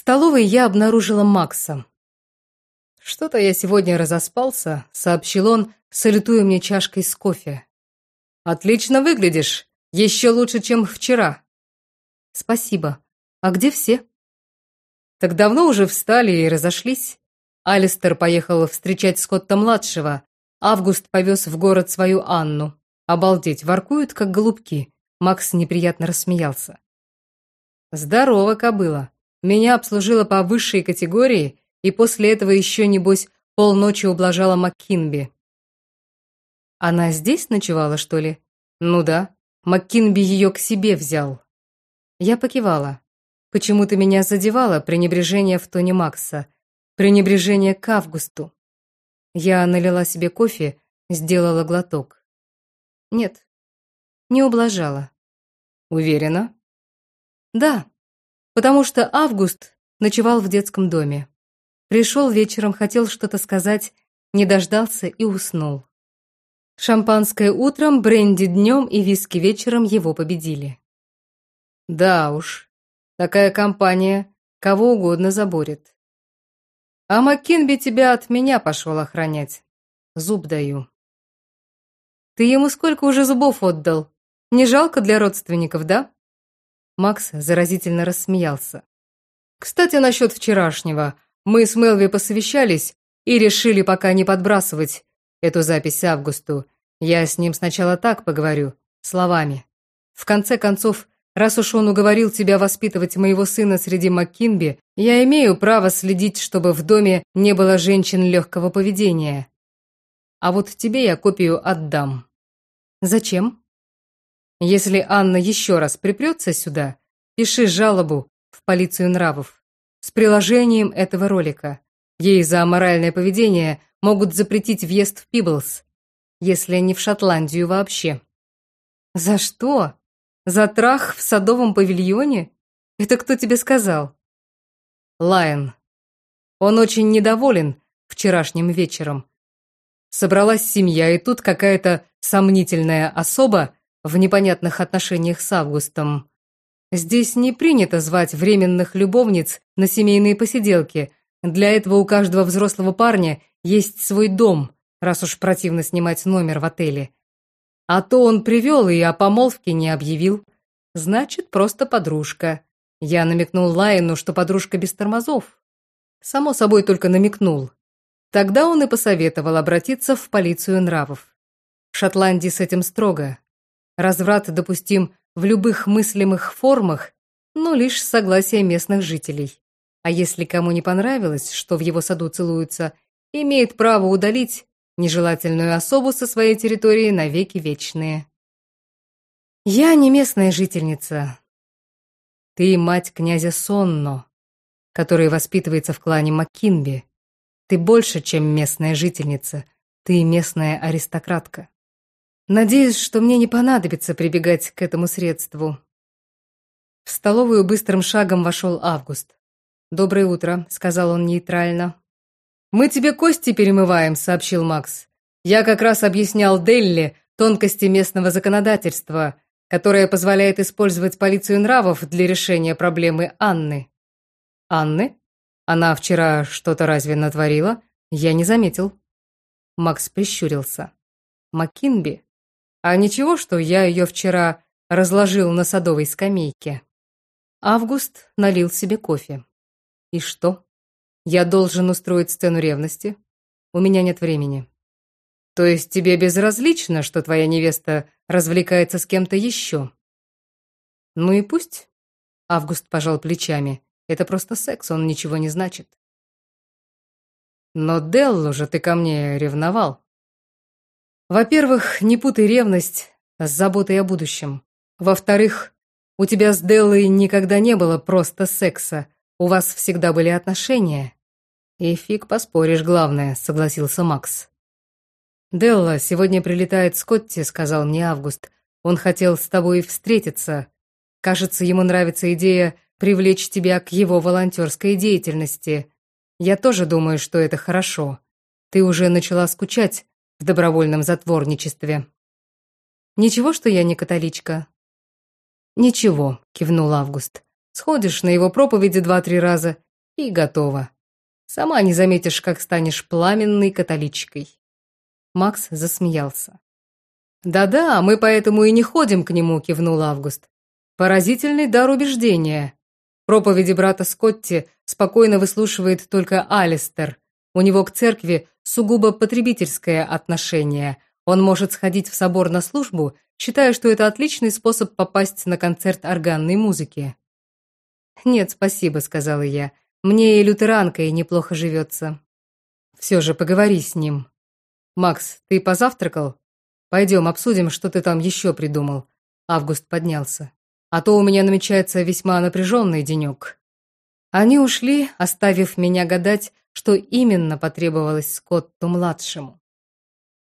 столовой я обнаружила Макса. «Что-то я сегодня разоспался», — сообщил он, салютуя мне чашкой с кофе. «Отлично выглядишь. Еще лучше, чем вчера». «Спасибо. А где все?» «Так давно уже встали и разошлись». Алистер поехал встречать Скотта-младшего. Август повез в город свою Анну. Обалдеть, воркуют, как голубки. Макс неприятно рассмеялся. «Здорово, кобыла. Меня обслужила по высшей категории, и после этого еще, небось, полночи ублажала МакКинби». «Она здесь ночевала, что ли?» «Ну да. МакКинби ее к себе взял». Я покивала. Почему-то меня задевало пренебрежение в тоне Макса, пренебрежение к Августу. Я налила себе кофе, сделала глоток. Нет, не ублажала. Уверена? Да, потому что Август ночевал в детском доме. Пришел вечером, хотел что-то сказать, не дождался и уснул. Шампанское утром, бренди днем и виски вечером его победили. Да уж, такая компания кого угодно заборет. А Маккинби тебя от меня пошел охранять. Зуб даю. Ты ему сколько уже зубов отдал? Не жалко для родственников, да? Макс заразительно рассмеялся. Кстати, насчет вчерашнего. Мы с Мелви посовещались и решили пока не подбрасывать эту запись Августу. Я с ним сначала так поговорю, словами. В конце концов, раз уж он уговорил тебя воспитывать моего сына среди Маккинби, я имею право следить, чтобы в доме не было женщин легкого поведения. А вот тебе я копию отдам. Зачем? Если Анна еще раз припрется сюда, пиши жалобу в полицию нравов с приложением этого ролика. Ей за аморальное поведение могут запретить въезд в Пиблс, если не в Шотландию вообще. За что? За трах в садовом павильоне? Это кто тебе сказал? Лайон. Он очень недоволен вчерашним вечером. Собралась семья, и тут какая-то сомнительная особа в непонятных отношениях с Августом. Здесь не принято звать временных любовниц на семейные посиделки. Для этого у каждого взрослого парня есть свой дом, раз уж противно снимать номер в отеле. А то он привел и о помолвке не объявил. Значит, просто подружка. Я намекнул Лайну, что подружка без тормозов. Само собой, только намекнул. Тогда он и посоветовал обратиться в полицию нравов. В Шотландии с этим строго. Разврат допустим в любых мыслимых формах, но лишь с согласия местных жителей. А если кому не понравилось, что в его саду целуются, имеет право удалить нежелательную особу со своей территории навеки вечные. Я не местная жительница. Ты мать князя Сонно, который воспитывается в клане Маккинби. Ты больше, чем местная жительница. Ты местная аристократка. Надеюсь, что мне не понадобится прибегать к этому средству. В столовую быстрым шагом вошел Август. «Доброе утро», — сказал он нейтрально. «Мы тебе кости перемываем», — сообщил Макс. «Я как раз объяснял Делли тонкости местного законодательства, которое позволяет использовать полицию нравов для решения проблемы Анны». «Анны? Она вчера что-то разве натворила? Я не заметил». Макс прищурился. «Маккинби? А ничего, что я ее вчера разложил на садовой скамейке?» Август налил себе кофе. «И что? Я должен устроить сцену ревности? У меня нет времени». «То есть тебе безразлично, что твоя невеста развлекается с кем-то еще?» «Ну и пусть». Август пожал плечами. «Это просто секс, он ничего не значит». «Но Деллу же ты ко мне ревновал». «Во-первых, не путай ревность с заботой о будущем. Во-вторых, у тебя с Деллой никогда не было просто секса, у вас всегда были отношения». «И фиг поспоришь, главное», — согласился Макс. «Делла, сегодня прилетает Скотти», — сказал мне Август. «Он хотел с тобой встретиться. Кажется, ему нравится идея привлечь тебя к его волонтерской деятельности. Я тоже думаю, что это хорошо. Ты уже начала скучать в добровольном затворничестве». «Ничего, что я не католичка?» «Ничего», — кивнул Август. «Сходишь на его проповеди два-три раза И готово. Сама не заметишь, как станешь пламенной католичкой. Макс засмеялся. «Да-да, мы поэтому и не ходим к нему», — кивнул Август. «Поразительный дар убеждения. Проповеди брата Скотти спокойно выслушивает только Алистер. У него к церкви сугубо потребительское отношение. Он может сходить в собор на службу, считая, что это отличный способ попасть на концерт органной музыки. «Нет, спасибо», — сказала я. «Мне и лютеранкой неплохо живется». «Все же поговори с ним». «Макс, ты позавтракал? Пойдем обсудим, что ты там еще придумал». Август поднялся. «А то у меня намечается весьма напряженный денек». Они ушли, оставив меня гадать, что именно потребовалось Скотту-младшему.